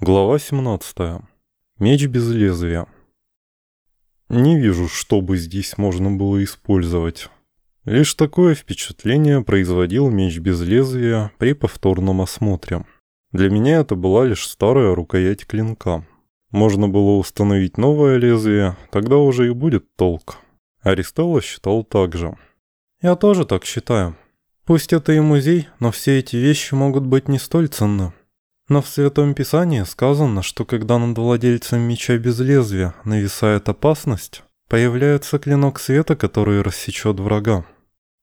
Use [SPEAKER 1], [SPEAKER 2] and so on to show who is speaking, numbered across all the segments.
[SPEAKER 1] Глава 17. Меч без лезвия. Не вижу, что бы здесь можно было использовать. Лишь такое впечатление производил меч без лезвия при повторном осмотре. Для меня это была лишь старая рукоять клинка. Можно было установить новое лезвие, тогда уже и будет толк. Аристелла считал так же.
[SPEAKER 2] Я тоже так считаю. Пусть это и музей, но все эти вещи могут быть не столь ценны. Но в Святом Писании сказано, что когда над владельцем меча без лезвия нависает опасность, появляется клинок света, который рассечет врага.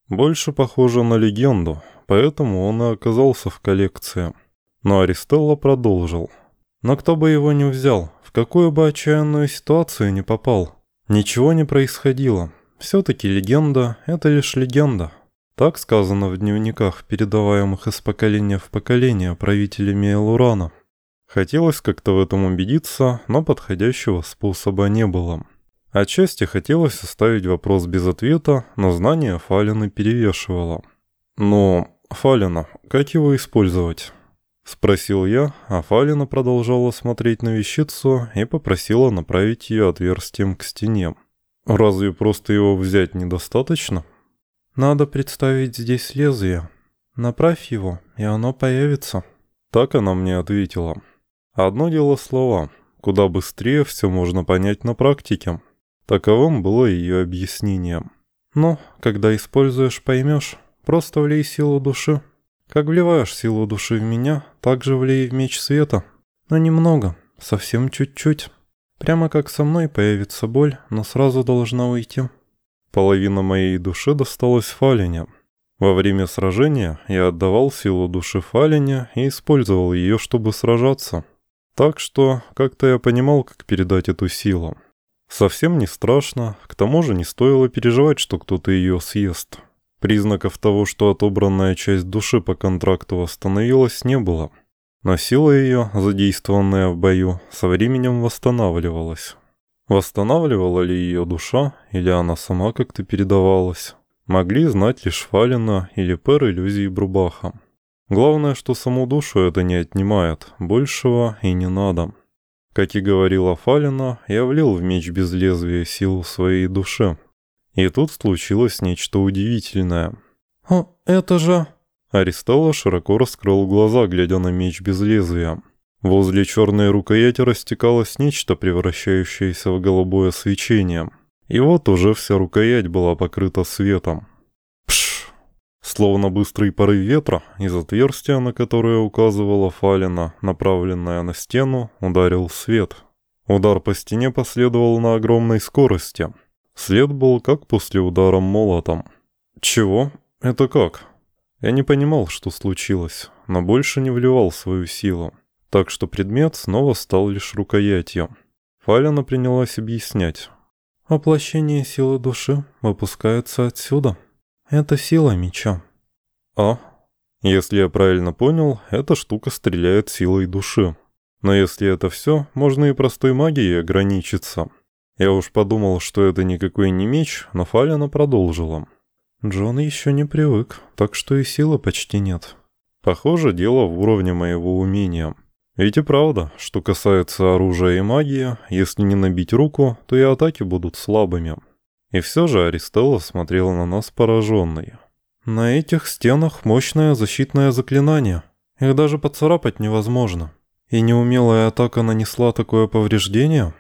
[SPEAKER 1] Больше похоже на легенду, поэтому он и оказался в коллекции. Но Аристелло продолжил. Но кто бы его не взял, в какую бы отчаянную ситуацию не попал, ничего не происходило. Все-таки легенда – это лишь легенда. Так сказано в дневниках, передаваемых из поколения в поколение правителями Элурана. Хотелось как-то в этом убедиться, но подходящего способа не было. Отчасти хотелось оставить вопрос без ответа, но знание Фалина перевешивало. «Но, Фалина, как его использовать?» Спросил я, а Фалина продолжала смотреть на вещицу и попросила направить ее отверстием к стене. «Разве просто его взять недостаточно?»
[SPEAKER 2] Надо представить здесь лезвие. Направь его, и оно появится.
[SPEAKER 1] Так она мне ответила. Одно дело слова. Куда быстрее все можно понять на практике. Таковым было ее объяснение.
[SPEAKER 2] Ну, когда используешь, поймешь. Просто влей силу души. Как вливаешь силу души в меня, так же влей в меч света. Но немного, совсем чуть-чуть. Прямо как со мной появится боль, но сразу должна уйти.
[SPEAKER 1] Половина моей души досталась Фалине. Во время сражения я отдавал силу души Фалине и использовал ее, чтобы сражаться. Так что как-то я понимал, как передать эту силу. Совсем не страшно, к тому же не стоило переживать, что кто-то ее съест. Признаков того, что отобранная часть души по контракту восстановилась, не было. Но сила ее, задействованная в бою, со временем восстанавливалась. Восстанавливала ли ее душа, или она сама как-то передавалась, могли знать лишь Фалина или Пер иллюзии Брубаха. Главное, что саму душу это не отнимает, большего и не надо. Как и говорила Фалина, я влил в меч без лезвия силу своей души. И тут случилось нечто удивительное.
[SPEAKER 2] «О, это же...»
[SPEAKER 1] Аристелла широко раскрыл глаза, глядя на меч без лезвия. Возле черной рукояти растекалось нечто, превращающееся в голубое свечение. И вот уже вся рукоять была покрыта светом. Пш! Словно быстрый порыв ветра, из отверстия, на которое указывала Фалина, направленная на стену, ударил свет. Удар по стене последовал на огромной скорости. След был как после удара молотом. Чего? Это как? Я не понимал, что случилось, но больше не вливал свою силу так что предмет снова стал лишь рукоятью. Фалина принялась объяснять.
[SPEAKER 2] «Воплощение силы души выпускается отсюда. Это сила меча».
[SPEAKER 1] «А? Если я правильно понял, эта штука стреляет силой души. Но если это все, можно и простой магией ограничиться». Я уж подумал, что это никакой не меч, но Фалина продолжила.
[SPEAKER 2] «Джон еще не привык, так что и силы почти нет».
[SPEAKER 1] Похоже, дело в уровне моего умения. Ведь и правда, что касается оружия и магии, если не набить руку, то и атаки будут слабыми. И все же Аристелла смотрела на нас пораженной.
[SPEAKER 2] На этих стенах мощное защитное заклинание. Их даже поцарапать невозможно. И неумелая атака нанесла такое повреждение?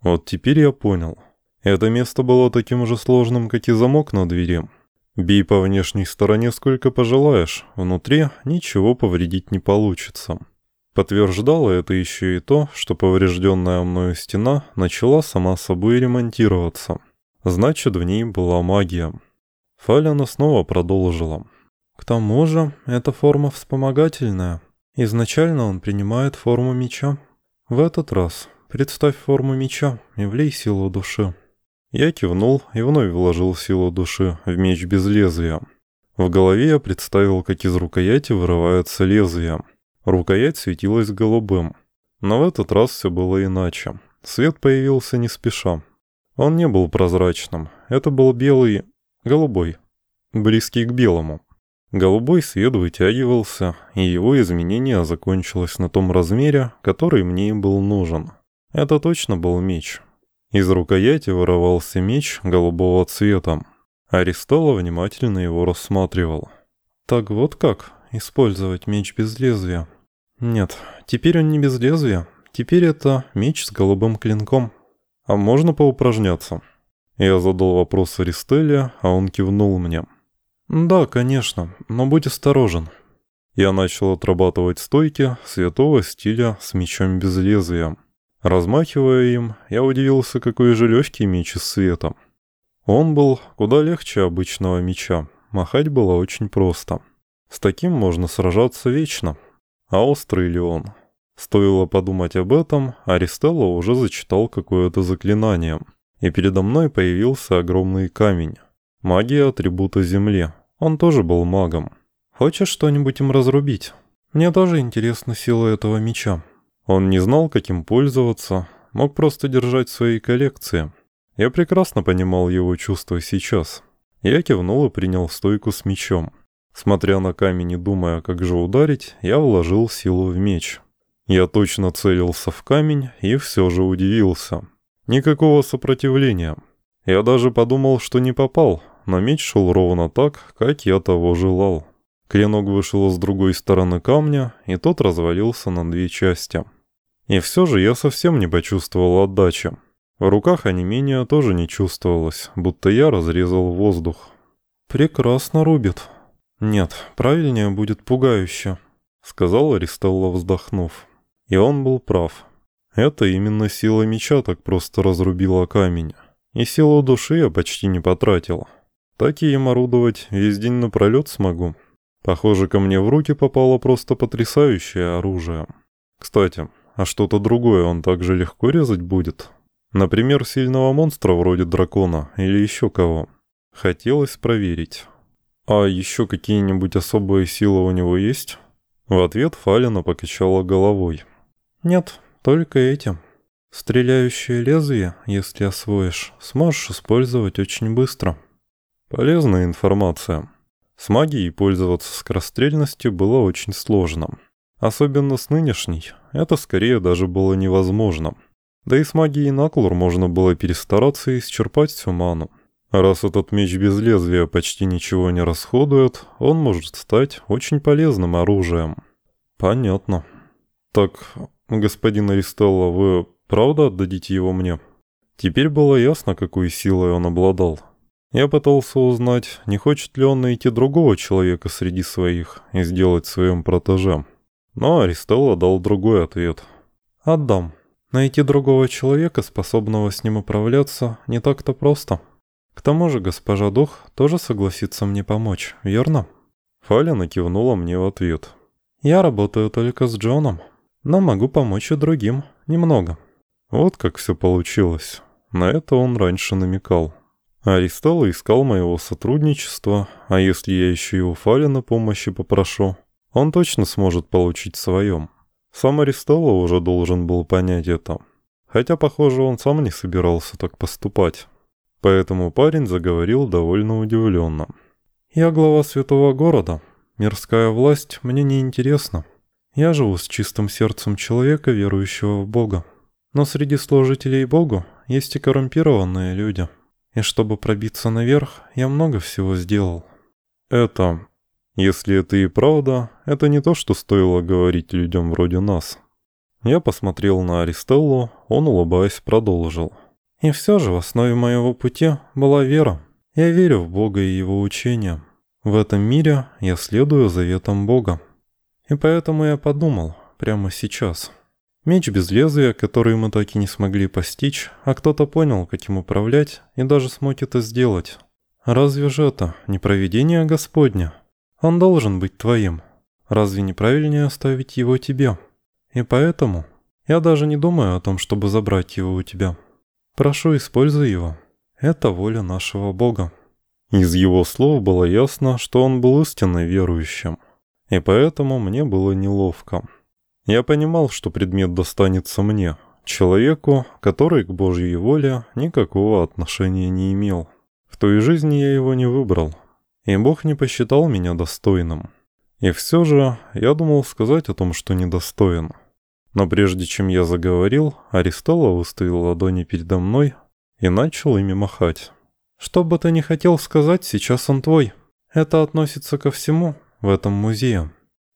[SPEAKER 1] Вот теперь я понял. Это место было таким же сложным, как и замок на двери. Бей по внешней стороне сколько пожелаешь, внутри ничего повредить не получится. Подтверждало это еще и то, что поврежденная мною стена начала сама собой ремонтироваться. Значит, в ней была магия. Фалина снова продолжила.
[SPEAKER 2] К тому же, эта форма вспомогательная. Изначально он принимает форму меча. В этот раз представь форму меча и влей силу души.
[SPEAKER 1] Я кивнул и вновь вложил силу души в меч без лезвия. В голове я представил, как из рукояти вырывается лезвие – Рукоять светилась голубым. Но в этот раз все было иначе. Свет появился не спеша. Он не был прозрачным. Это был белый... голубой. Близкий к белому. Голубой свет вытягивался, и его изменение закончилось на том размере, который мне и был нужен. Это точно был меч. Из рукояти вырывался меч голубого цвета. Аристолла внимательно его рассматривал.
[SPEAKER 2] «Так вот как использовать меч без лезвия?» «Нет, теперь он не без лезвия. Теперь это меч с голубым клинком».
[SPEAKER 1] «А можно поупражняться?» Я задал вопрос Аристелле, а он кивнул мне.
[SPEAKER 2] «Да, конечно, но будь осторожен».
[SPEAKER 1] Я начал отрабатывать стойки святого стиля с мечом без лезвия. Размахивая им, я удивился, какой же легкий меч из света. Он был куда легче обычного меча, махать было очень просто. С таким можно сражаться вечно. А острый ли он? Стоило подумать об этом, Аристелло уже зачитал какое-то заклинание, и передо мной появился огромный камень. Магия атрибута Земли. Он тоже был магом.
[SPEAKER 2] Хочешь что-нибудь им разрубить? Мне тоже интересна сила этого меча.
[SPEAKER 1] Он не знал, каким пользоваться, мог просто держать в своей коллекции. Я прекрасно понимал его чувства сейчас. Я кивнул и принял стойку с мечом. Смотря на камень и думая, как же ударить, я вложил силу в меч. Я точно целился в камень и все же удивился. Никакого сопротивления. Я даже подумал, что не попал, но меч шел ровно так, как я того желал. Клинок вышел с другой стороны камня, и тот развалился на две части. И все же я совсем не почувствовал отдачи. В руках онемения тоже не чувствовалось, будто я разрезал воздух.
[SPEAKER 2] «Прекрасно рубит». «Нет, правильнее будет пугающе», — сказал Аристелла, вздохнув. И он был прав. Это именно сила меча так просто разрубила камень. И силу души я почти не потратил. Так и им орудовать весь день напролет смогу. Похоже, ко мне в руки попало просто потрясающее оружие. Кстати, а что-то другое он также легко резать будет? Например, сильного монстра вроде дракона или еще кого. Хотелось проверить. А еще какие-нибудь особые силы у него есть? В ответ Фалина покачала головой. Нет, только эти. Стреляющее лезвие, если освоишь, сможешь использовать очень быстро.
[SPEAKER 1] Полезная информация. С магией пользоваться скорострельностью было очень сложно. Особенно с нынешней, это скорее даже было невозможно. Да и с магией Наклур можно было перестараться и исчерпать всю ману. Раз этот меч без лезвия почти ничего не расходует, он может стать очень полезным оружием. Понятно. Так, господин Аристелло, вы правда отдадите его мне? Теперь было ясно, какой силой он обладал. Я пытался узнать, не хочет ли он найти другого человека среди своих и сделать своим протежем. Но Аристелла дал другой ответ.
[SPEAKER 2] «Отдам. Найти другого человека, способного с ним управляться, не так-то просто. К тому же госпожа Дух тоже согласится мне помочь, верно?»
[SPEAKER 1] Фалина кивнула мне в ответ.
[SPEAKER 2] «Я работаю только с Джоном, но могу помочь и другим, немного».
[SPEAKER 1] Вот как все получилось. На это он раньше намекал. Аристелла искал моего сотрудничества, а если я еще и у Фалина помощи попрошу, он точно сможет получить своем. Сам Аристелла уже должен был понять это. Хотя, похоже, он сам не собирался так поступать. Поэтому парень заговорил довольно удивленно.
[SPEAKER 2] «Я глава святого города. Мирская власть мне не интересна. Я живу с чистым сердцем человека, верующего в Бога. Но среди служителей Богу есть и коррумпированные люди». И чтобы пробиться наверх, я много всего сделал.
[SPEAKER 1] Это... Если это и правда, это не то, что стоило говорить людям вроде нас. Я посмотрел на Аристеллу, он, улыбаясь, продолжил.
[SPEAKER 2] И все же в основе моего пути была вера. Я верю в Бога и Его учения. В этом мире я следую заветам Бога. И поэтому я подумал, прямо сейчас, Меч без лезвия, который мы так и не смогли постичь, а кто-то понял, как им управлять, и даже смог это сделать. Разве же это не провидение Господня? Он должен быть твоим. Разве не правильнее оставить его тебе? И поэтому я даже не думаю о том, чтобы забрать его у тебя. Прошу, используй его. Это воля нашего Бога».
[SPEAKER 1] Из его слов было ясно, что он был истинно верующим. И поэтому мне было неловко. Я понимал, что предмет достанется мне, человеку, который к Божьей воле никакого отношения не имел. В той жизни я его не выбрал. и Бог не посчитал меня достойным. И все же я думал сказать о том, что недостоин. Но прежде чем я заговорил, Аристола выставил ладони передо мной и начал ими махать. «Что бы ты ни хотел сказать, сейчас он твой. Это относится ко всему в этом музее.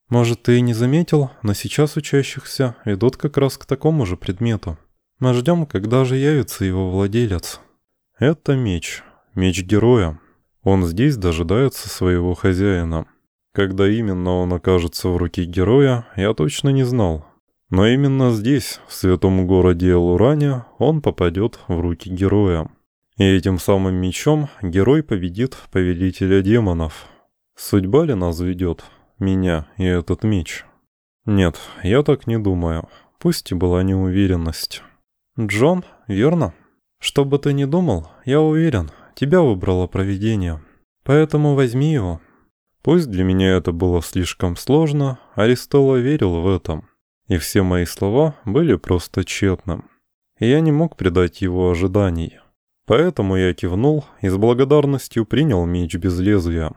[SPEAKER 1] Может, ты и не заметил, но сейчас учащихся идут как раз к такому же предмету. Мы ждем, когда же явится его владелец». «Это меч. Меч героя. Он здесь дожидается своего хозяина». Когда именно он окажется в руке героя, я точно не знал. Но именно здесь, в святом городе Луране, он попадет в руки героя. И этим самым мечом герой победит повелителя демонов. Судьба ли нас ведет? Меня и этот меч? Нет, я так не думаю. Пусть и была неуверенность. Джон, верно? Что бы ты ни думал, я уверен, тебя выбрало провидение. Поэтому возьми его, Пусть для меня это было слишком сложно, Аристола верил в этом, и все мои слова были просто тщетным. Я не мог предать его ожиданий. Поэтому я кивнул и с благодарностью принял меч без лезвия.